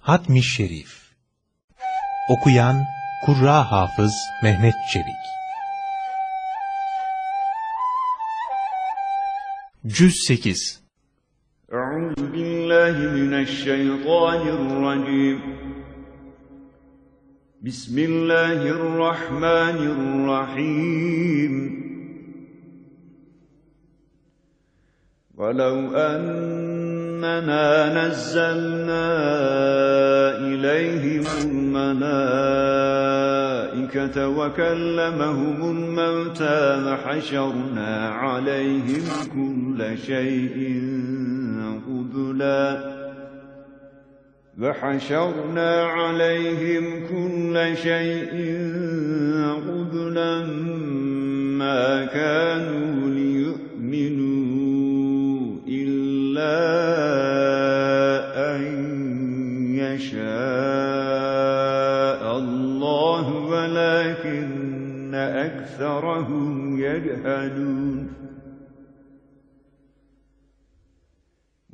Hatmi Şerif Okuyan Kurra Hafız Mehmet Çelik Cüz 8 Euzu billahi mineşşeytanirracim Bismillahirrahmanirrahim وَلَوْ أَنَّنَا نَزَّلْنَا إِلَيْهِمُ الْمَلَائِكَةَ وَكَلَّمَهُمُ الْمَوْتَىٰ وَحَشَرْنَا عَلَيْهِمْ كُلَّ شَيْءٍ قُبُلًا وَحَشَرْنَا عَلَيْهِمْ كُلَّ شَيْءٍ قُبُلًا مَّا كَانُوا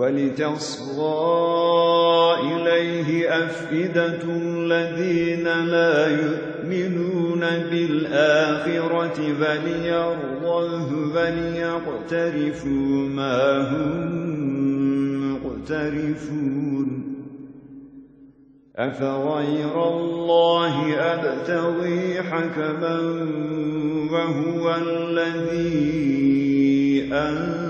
وَلِتَصْغَىٰ إِلَيْهِ أَفْئِدَةُ الَّذِينَ لَا يُؤْمِنُونَ بِالْآخِرَةِ وَلِيَرْضَوْهُ وَلِيَقْتَرِفُوا مَا هُم مُّقْتَرِفُونَ. أَفَغَيْرَ اللَّهِ أَبْتَغِي حَكَمًا وَهُوَ الَّذِي أَنزَلَ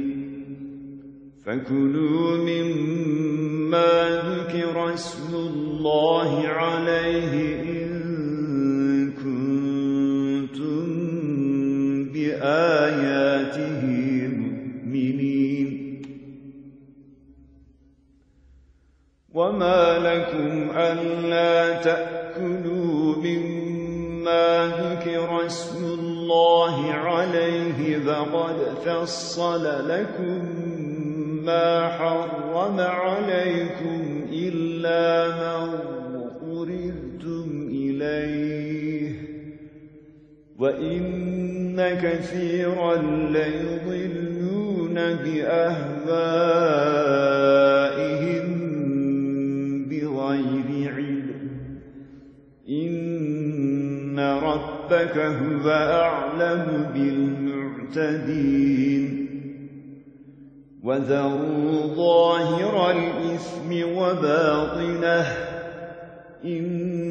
فَكُلُوا مِمَّا ذُكِرَ اسْمُ اللَّهِ عَلَيْهِ إِن كُنتُم بِآيَاتِهِ مُؤْمِنِينَ. وَمَا لَكُمْ أَلَّا تَأْكُلُوا مِمَّا ذُكِرَ اسْمُ اللَّهِ عَلَيْهِ وَقَدْ فَصَّلَ لَكُم وَإِنَّ كَثِيرًا لَّيُضِلُّونَ بِأَهْوَائِهِم بِغَيْرِ عِلْمٍ ۗ. إِنَّ رَبَّكَ هُوَ أَعْلَمُ بِالْمُعْتَدِينَ. وَذَرُوا ظَاهِرَ الْإِثْمِ وَبَاطِنَهُ ۚ. إِنَّ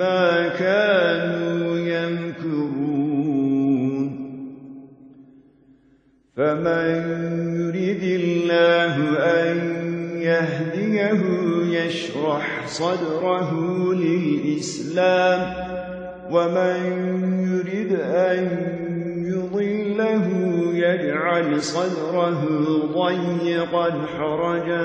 بما كانوا يمكرون. فمن يرد الله أن يهديه يشرح صدره للإسلام ومن يرد أن يضله يجعل صدره ضيقا حرجا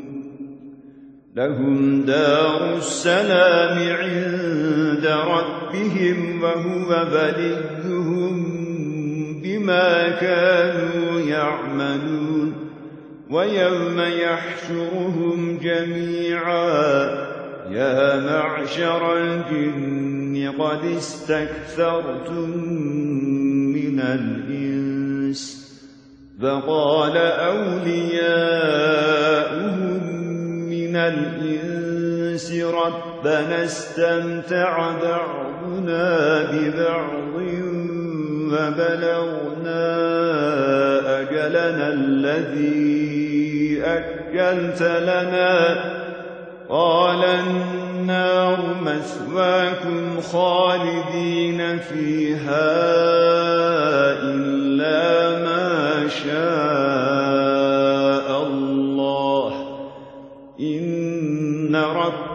لهم دار السلام عند ربهم وهو بليهم بما كانوا يعملون ويوم يحشرهم جميعا يا معشر الجن قد استكثرتم من الإنس فقال أولياؤهم من الإنس ربنا استمتع بعضنا ببعض وبلغنا أجلنا الذي أجلت لنا. قال النار مثواكم خالدين فيها إلا ما شاء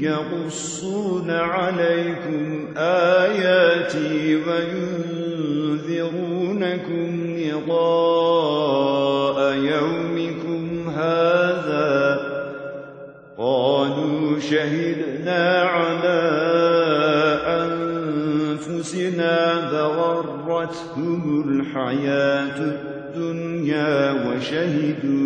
يقصون عليكم آياتي وينذرونكم لقاء يومكم هذا قالوا شهدنا على أنفسنا فغرتهم غرتهم الحياة الدنيا وشهدوا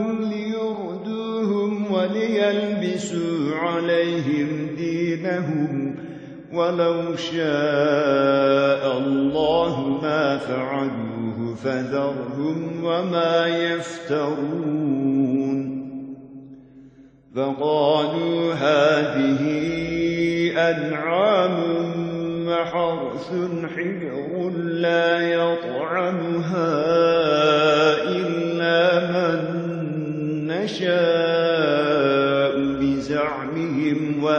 وليلبسوا عليهم دينهم ولو شاء الله ما فعلوا فذرهم وما يفترون. فقالوا هذه أنعام وحرث حجر لا يطعمها إلا من نشاء.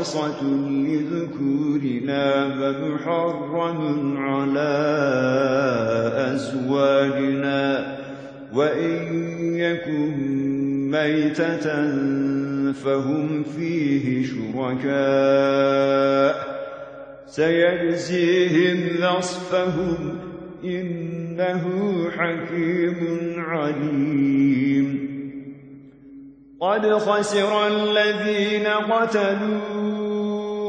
خالصة لذكورنا فمحرم على أزواجنا. وإن يكن ميتة فهم فيه شركاء. سيجزيهم نصفهم إنه حكيم عليم. قد خسر الذين قتلوا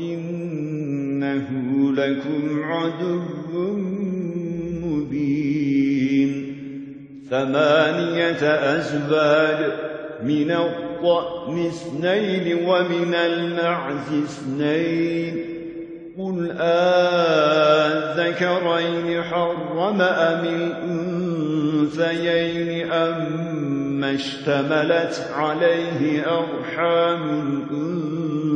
إنه لكم عدو مبين ثمانية أزواج من الضأن اثنين ومن المعز اثنين قل آذكرين حرم أم الأنثيين أم اشتملت عليه أرحام الأنثيين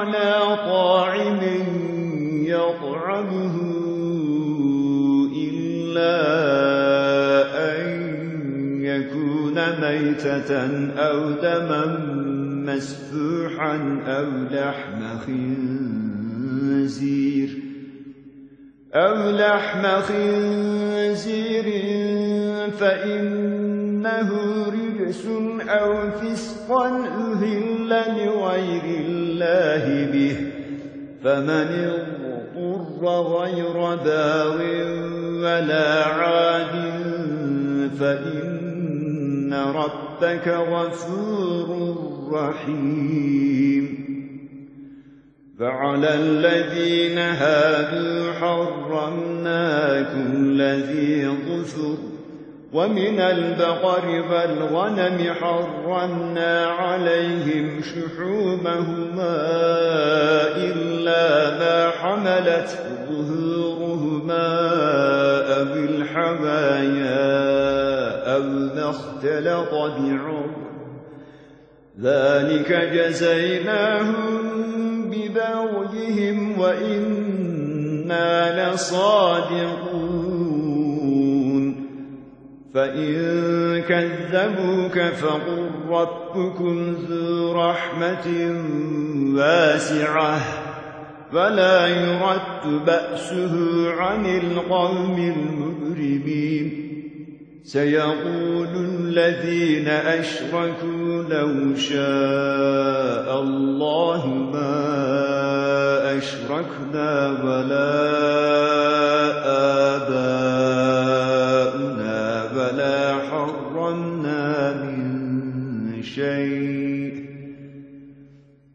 على طاعم يطعمه إلا أن يكون ميتة أو دما مسفوحا أو لحم خنزير أو لحم خنزير فإنه رجس أو فسقا أهل لغير الله به فمن اضطر غير باغ ولا عاد فإن ربك غفور رحيم. فعلى الذين هادوا حرمنا كل ذي ظفر ومن البقر والغنم حرمنا عليهم شحومهما إلا ما حملت ظهورهما أو الحوايا أو ما اختلط بعرض. ذلك جزيناهم ببغيهم وإنا لصادقون. فإن كذبوك فقل ربكم ذو رحمة واسعة فلا يرد بأسه عن القوم المجرمين سيقول الذين أشركوا لو شاء الله ما أشركنا ولا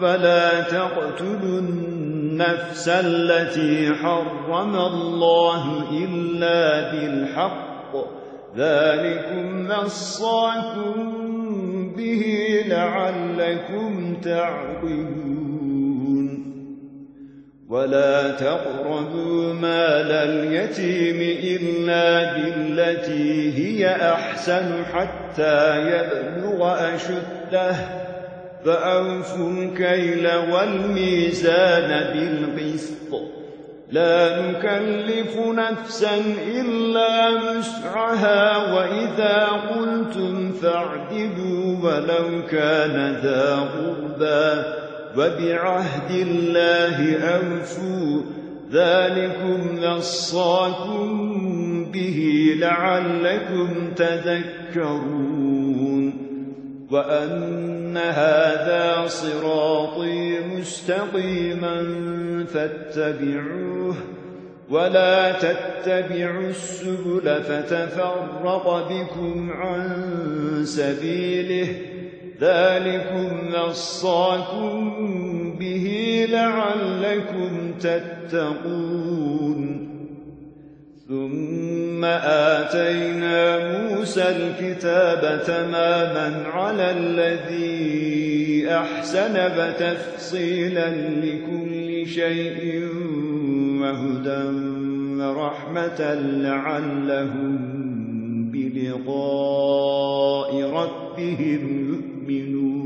فلا تقتلوا النفس التي حرم الله إلا بالحق. ذلكم نصاكم به لعلكم تعقلون. ولا تقربوا مال اليتيم إلا بالتي هي أحسن حتى يبلغ أشده. فأوفوا الكيل والميزان بالقسط. لا نكلف نفسا إلا مسعها وإذا قلتم فاعدلوا ولو كان ذا غربا وبعهد الله أوفوا ذلكم نصاكم به لعلكم تذكرون. وأن هذا صراطي مستقيما فاتبعوه ولا تتبعوا السبل فتفرق بكم عن سبيله ذلكم نصاكم به لعلكم تتقون ثم آتينا موسى الكتاب تماما على الذي أحسن وتفصيلا لكل شيء وهدى ورحمة لعلهم بلقاء ربهم يؤمنون.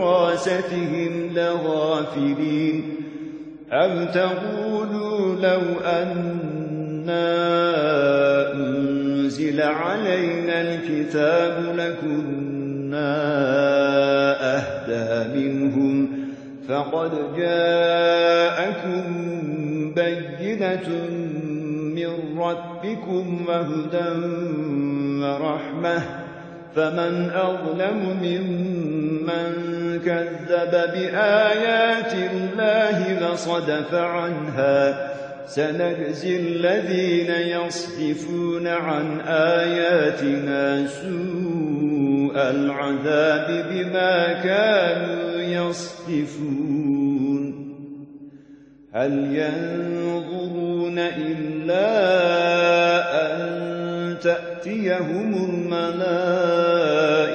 دراستهم لغافلين. أم تقولوا لو أنا أنزل علينا الكتاب لكنا أهدى منهم فقد جاءكم بينة من ربكم وهدى ورحمة. فمن أظلم ممن كذب بآيات الله وصدف عنها. سنجزي الذين يصدفون عن آياتنا سوء العذاب بما كانوا يصدفون. هل ينظرون إلا أن تأتيهم الملائكة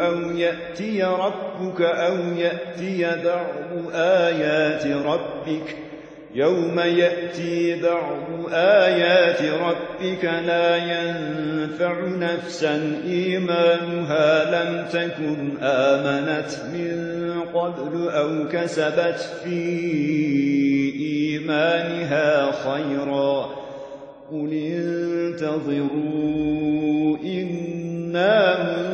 أو يأتي ربك أو يأتي بعض آيات ربك. يوم يأتي بعض آيات ربك لا ينفع نفسا. إيمانها لم تكن آمنت من قبل أو كسبت في إيمانها خيرا. قل انتظروا إنا منتظرون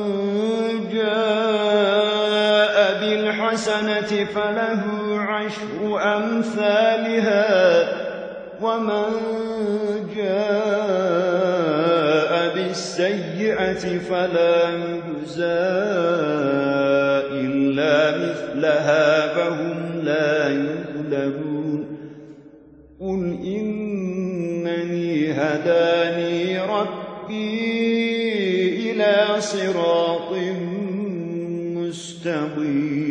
بالحسنة فله عشر أمثالها ومن جاء بالسيئة فلا يجزى إلا مثلها فهم لا يظلمون. قل إنني هداني ربي إلى صراط مستقيم.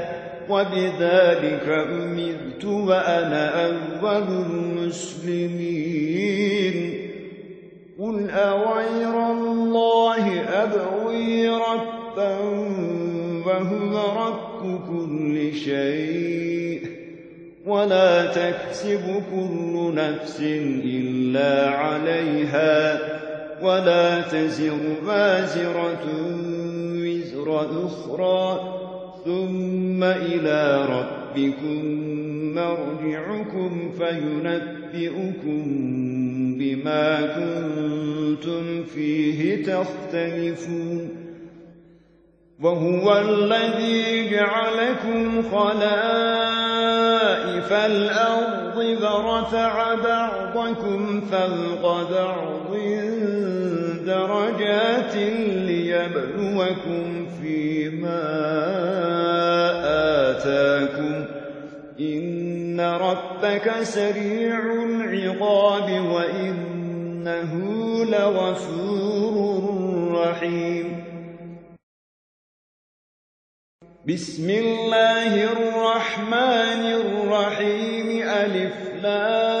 وبذلك أمرت وأنا أول المسلمين. قل أغير الله أبغي ربا وهو رب كل شيء. ولا تكسب كل نفس إلا عليها. ولا تزر بازرة وزر أخرى. ثم إلى ربكم مرجعكم فينبئكم بما كنتم فيه تختلفون وهو الذي جعلكم خلائف الأرض ورفع بعضكم فوق بعض درجات ليبلوكم فيما آتاكم. إن ربك سريع العقاب وإنه لغفور رحيم. بسم الله الرحمن الرحيم. ألف لام.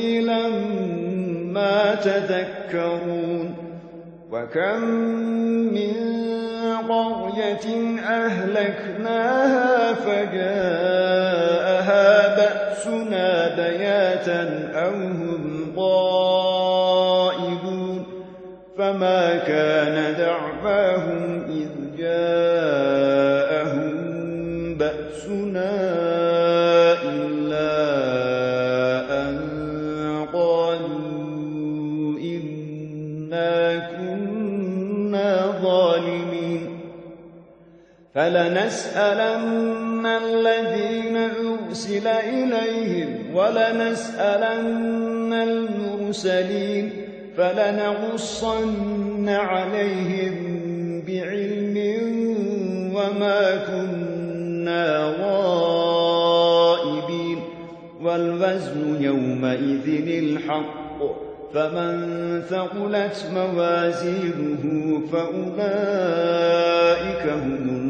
قليلا ما تذكرون وكم من قرية أهلكناها فجاءها بأسنا بياتا أو هم ضائدون فما كان دعواهم إذ فلنسألن الذين أرسل إليهم ولنسألن المرسلين فلنقصن عليهم بعلم وما كنا غائبين والوزن يومئذ الحق فمن ثقلت موازينه فأولئك هم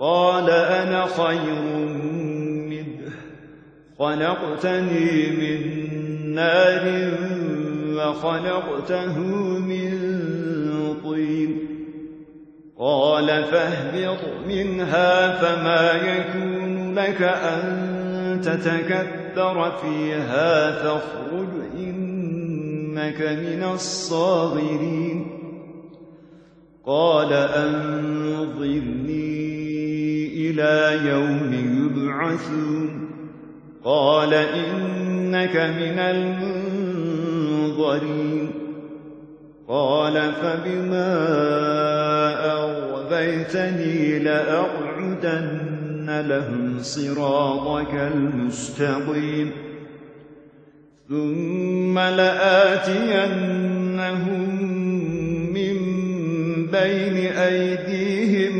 قال أنا خير خلقتني من نار وخلقته من طين. قال فاهبط منها فما يكون لك أن تتكثر فيها فاخرج إنك من الصاغرين. قال أنظرني إلى يوم يبعثون. قال إنك من المنظرين. قال فبما أغذيتني لأقعدن لهم صراطك المستقيم. ثم لآتينهم من بين أيديهم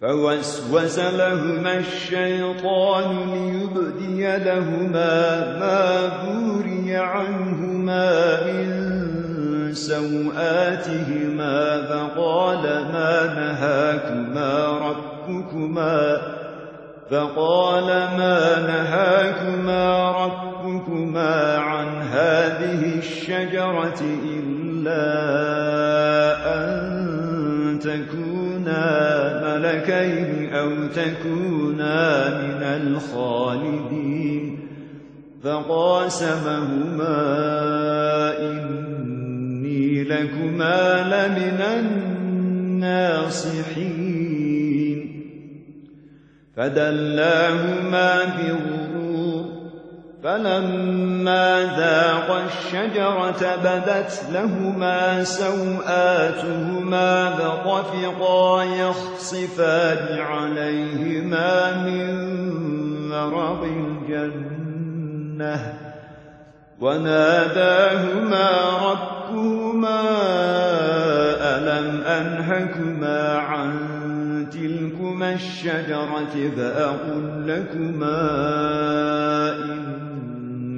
فوسوس لهما الشيطان ليبدي لهما ما بوري عنهما من سوآتهما فقال ما نهاكما ربكما فقال ما نهاكما ربكما عن هذه الشجرة إلا أن تكونا ملكين أو تكونا من الخالدين فقاسمهما إني لكما لمن الناصحين فدلاهما بغرور فلما ذاق الشجرة بدت لهما سوآتهما فطفقا يخصفان عليهما من ورق الجنة وناداهما ربهما ألم أنهكما عن تلكما الشجرة فأقل لكما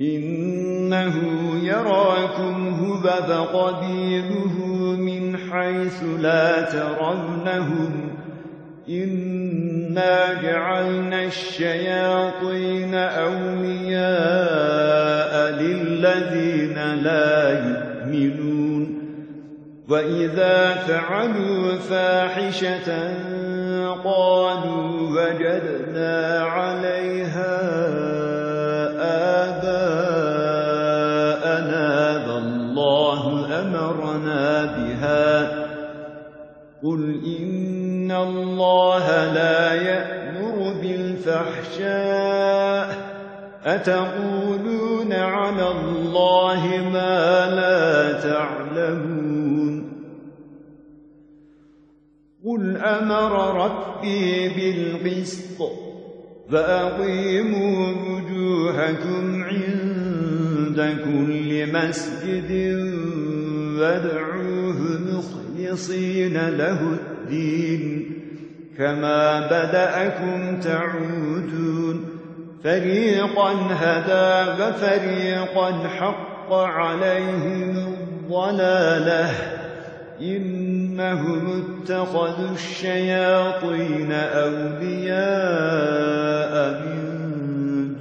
إنه يراكم هو فقبيله من حيث لا ترونهم. إنا جعلنا الشياطين أولياء للذين لا يؤمنون. وإذا فعلوا فاحشة قالوا وجدنا عليها قل إن الله لا يأمر بالفحشاء أتقولون على الله ما لا تعلمون قل أمر ربي بالقسط فأقيموا وجوهكم عند كل مسجد وادعوه مخلصين له الدين. كما بدأكم تعودون. فريقا هدى وفريقا حق عليهم الضلالة. إنهم اتخذوا الشياطين أولياء من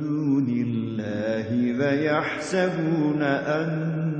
دون الله ويحسبون أنهم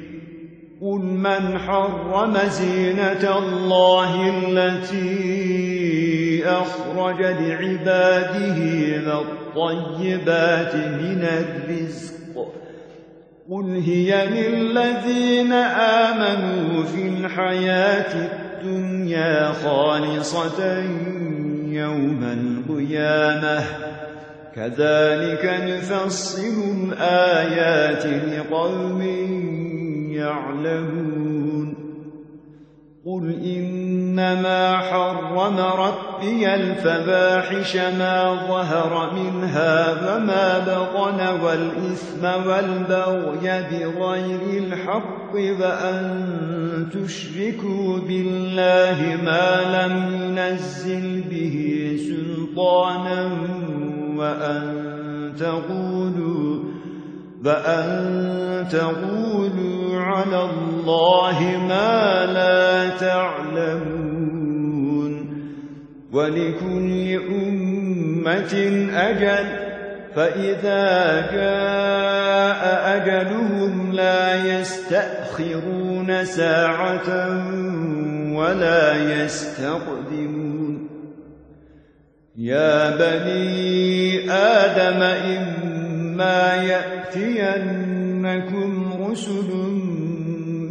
قل من حرم زينة الله التي أخرج لعباده والطيبات من الرزق قل هي للذين آمنوا في الحياة الدنيا خالصة يوم القيامة. كذلك نفصل الآيات لقوم يعلمون. قل إنما حرم ربي الفباحش ما ظهر منها وما بطن والإثم والبغي بغير الحق وأن تشركوا بالله ما لم ينزل به سلطانا وأن تقولوا وأن تقولوا على الله ما لا تعلمون ولكل أمة أجل فإذا جاء أجلهم لا يستأخرون ساعة ولا يستقدمون يا بني آدم إما يأتينكم رسل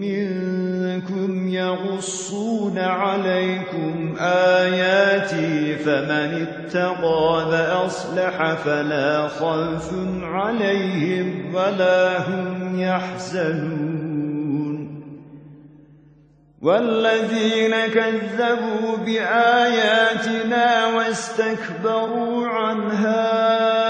منكم يغصون عليكم آياتي فمن اتقى وأصلح فلا خوف عليهم ولا هم يحزنون والذين كذبوا بآياتنا واستكبروا عنها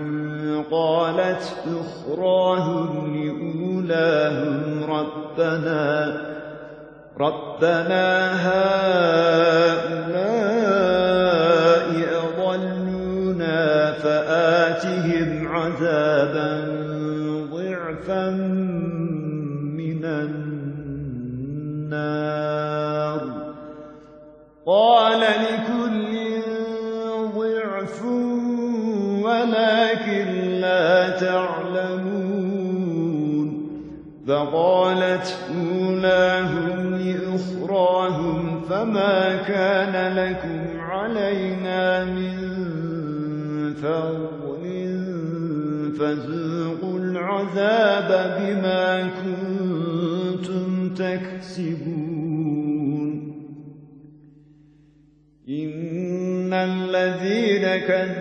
قالت أخراهم لأولاهم ربنا. ربنا هؤلاء أضلونا فآتهم عذابا ضعفا من النار. قال لكل ضعف ولكن لا تعلمون فقالت أولاهم لأخراهم فما كان لكم علينا من فضل فذوقوا العذاب بما كنتم تكسبون. إن الذين كذبوا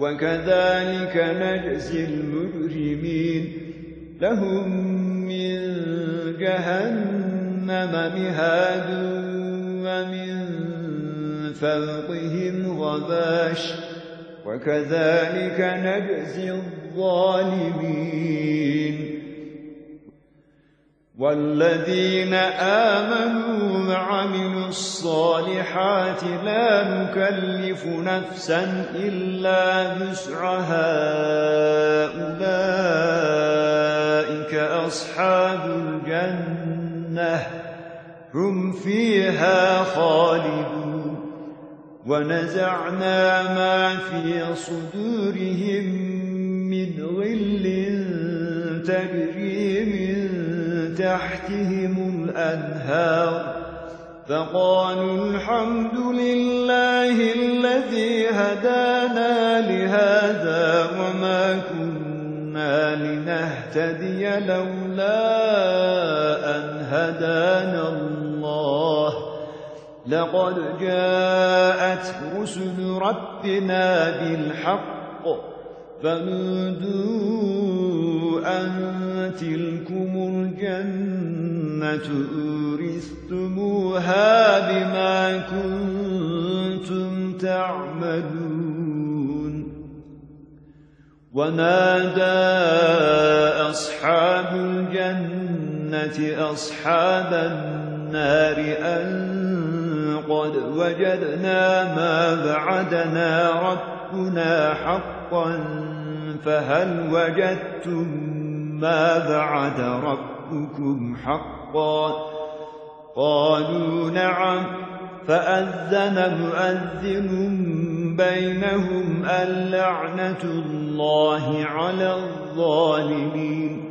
وكذلك نجزي المجرمين. لهم من جهنم مهاد ومن فوقهم غباش. وكذلك نجزي الظالمين. والذين آمنوا وعملوا الصالحات لا نكلف نفسا إلا بسعها. أولئك أصحاب الجنة هم فيها خالدون. ونزعنا ما في صدورهم من غل تجري تحتهم الأنهار فقالوا الحمد لله الذي هدانا لهذا وما كنا لنهتدي لولا أن هدانا الله. لقد جاءت رسل ربنا بالحق فنودوا أن تلكم الجنة أورثتموها بما كنتم تعملون ونادى أصحاب الجنة أصحاب النار أن قد وجدنا ما بعدنا ربنا حقا فهل وجدتم ما بعد ربكم حقا. قالوا نعم فأذن مؤذن بينهم اللعنة الله على الظالمين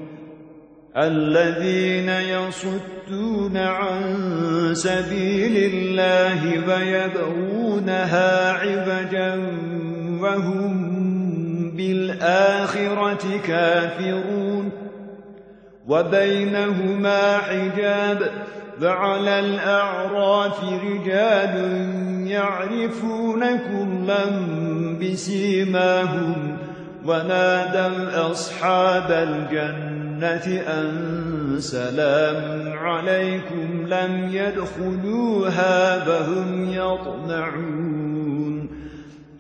الذين يصدون عن سبيل الله ويبغونها عبجا وهم بالآخرة كافرون. وبينهما حجاب فعلى الأعراف رجال يعرفون كلا بسيماهم ونادوا أصحاب الجنة أن سلام عليكم لم يدخلوها فهم يطمعون.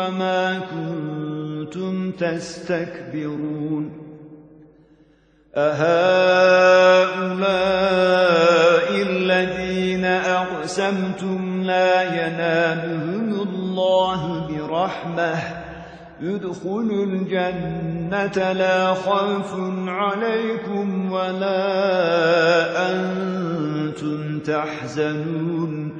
وما كنتم تستكبرون أهؤلاء الذين أقسمتم لا ينالهم الله برحمة ادخلوا الجنة لا خوف عليكم ولا أنتم تحزنون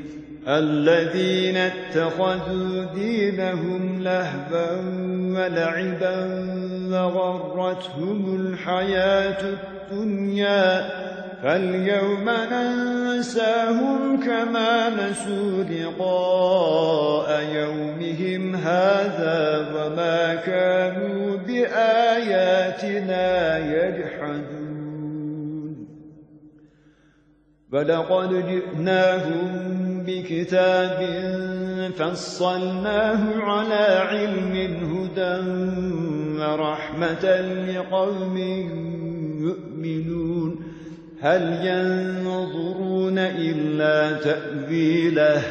الذين اتخذوا دينهم لهبا ولعبا وغرتهم الحياة الدنيا فاليوم ننساهم كما نسوا لقاء يومهم هذا وما كانوا بآياتنا يجحدون. ولقد جئناهم بكتاب فصلناه على علم هدى ورحمة لقوم يؤمنون. هل ينظرون إلا تأويله؟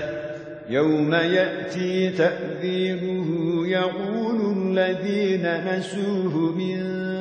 يوم يأتي تأويله يقول الذين نسوه من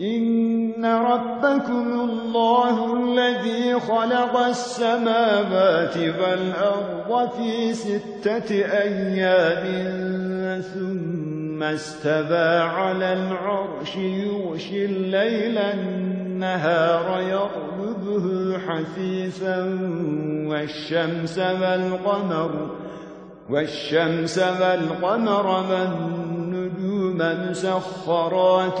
إن ربكم الله الذي خلق السماوات والأرض في ستة أيام ثم استبى على العرش يغشي الليل النهار يطلبه حثيثا والشمس والقمر والشمس والقمر والنجوم مسخرات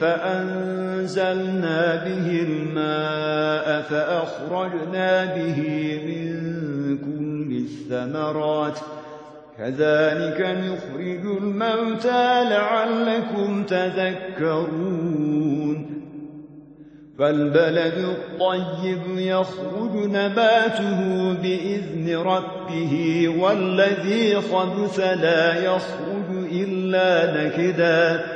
فأنزلنا به الماء فأخرجنا به من كل الثمرات. كذلك نخرج الموتى لعلكم تذكرون. فالبلد الطيب يخرج نباته بإذن ربه والذي خبث لا يخرج إلا نكدا.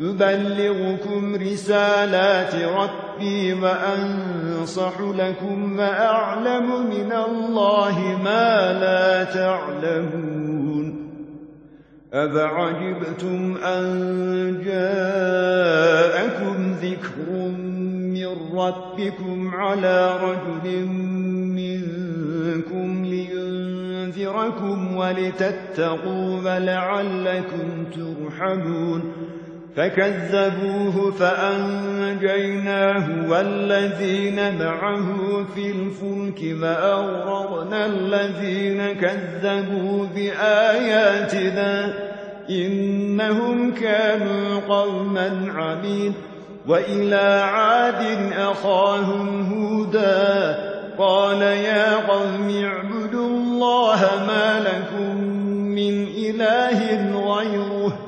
يبلغكم رسالات ربي وأنصح لكم وأعلم من الله ما لا تعلمون أفعجبتم أن جاءكم ذكر من ربكم على رجل منكم لينذركم ولتتقوا ولعلكم ترحمون فكذبوه فأنجيناه والذين معه في الفلك فأغرقنا الذين كذبوا بآياتنا إنهم كانوا قوما عمين وإلى عاد أخاهم هودا قال يا قوم اعبدوا الله ما لكم من إله غيره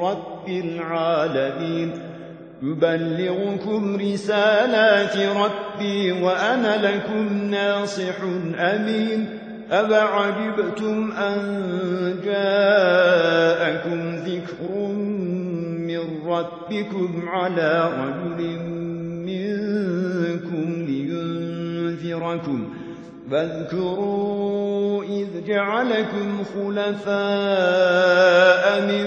رب العالمين. يبلغكم رسالات ربي وأنا لكم ناصح أمين. أبعجبتم أن جاءكم ذكر من ربكم على رجل منكم لينذركم. فاذكروا إذ جعلكم خلفاء من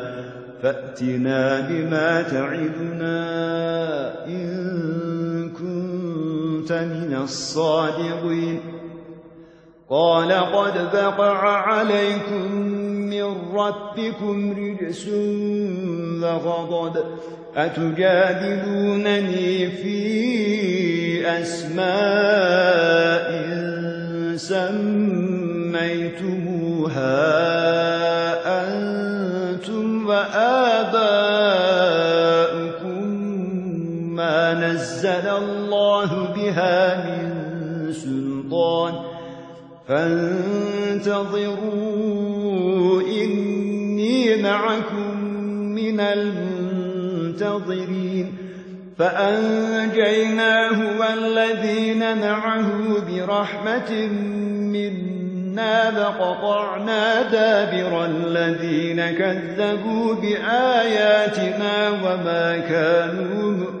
فأتنا بما تعدنا إن كنت من الصادقين. قال قد بقع عليكم من ربكم رجس وغضب أتجادلونني في أسماء سميتموها؟ نزل الله بها من سلطان. فانتظروا إني معكم من المنتظرين. فأنجيناه والذين معه برحمة منا وقطعنا دابر الذين كذبوا بآياتنا وما كانوا مؤمنين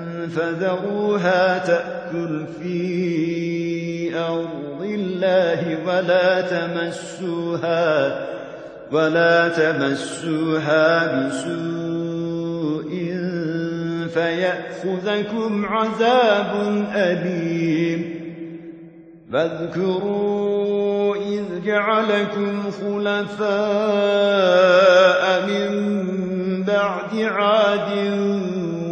فذروها تأكل في أرض الله ولا تمسوها ولا تمسوها بسوء فيأخذكم عذاب أليم. فاذكروا إذ جعلكم خلفاء من بعد عاد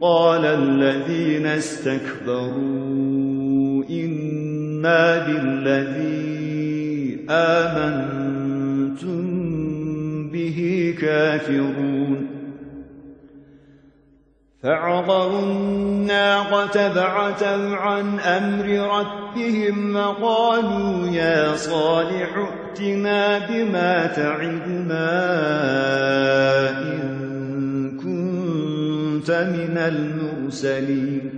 قال الذين استكبروا إنا بالذي آمنتم به كافرون. فعقروا الناقة بعثا عن أمر ربهم وقالوا يا صالح ائتنا بما تعدنا إن كنت من المرسلين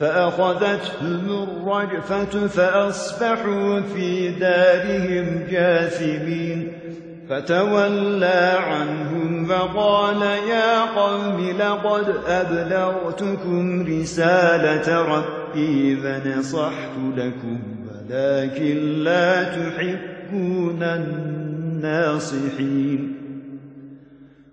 فأخذتهم الرجفة فأصبحوا في دارهم جاثمين فتولى عنهم فقال يا قوم لقد أبلغتكم رسالة ربي فنصحت لكم ولكن لا تحبون الناصحين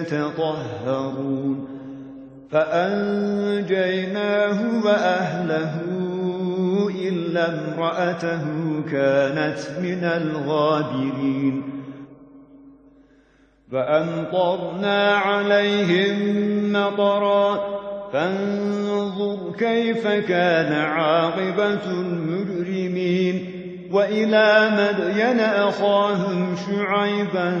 يتطهرون. فأنجيناه وأهله إلا امرأته كانت من الغابرين. فأمطرنا عليهم مطرا. فانظر كيف كان عاقبة المجرمين. وإلى مدين أخاهم شعيبا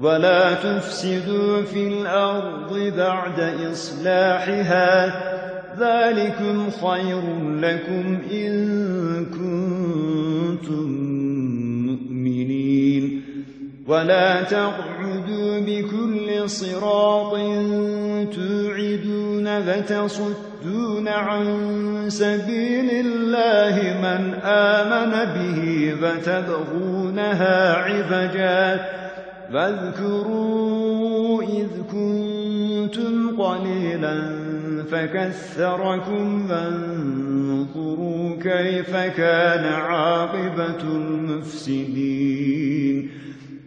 ولا تفسدوا في الأرض بعد إصلاحها. ذلكم خير لكم إن كنتم مؤمنين. ولا تقعدوا بكل صراط توعدون فتصدون عن سبيل الله من آمن به فتبغونها عبجا فاذكروا إذ كنتم قليلا فكثركم فانظروا كيف كان عاقبة المفسدين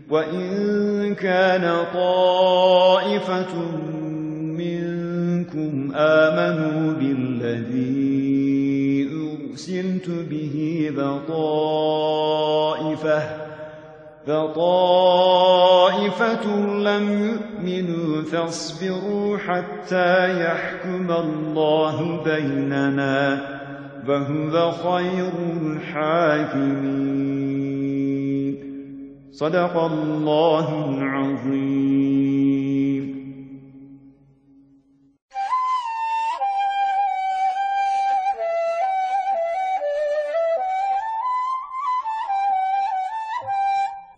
وإن كان طائفة منكم آمنوا بالذي أرسلت به فطائفة فطائفة لم يؤمنوا فاصبروا حتى يحكم الله بيننا فهو خير الحاكمين. صدق الله العظيم.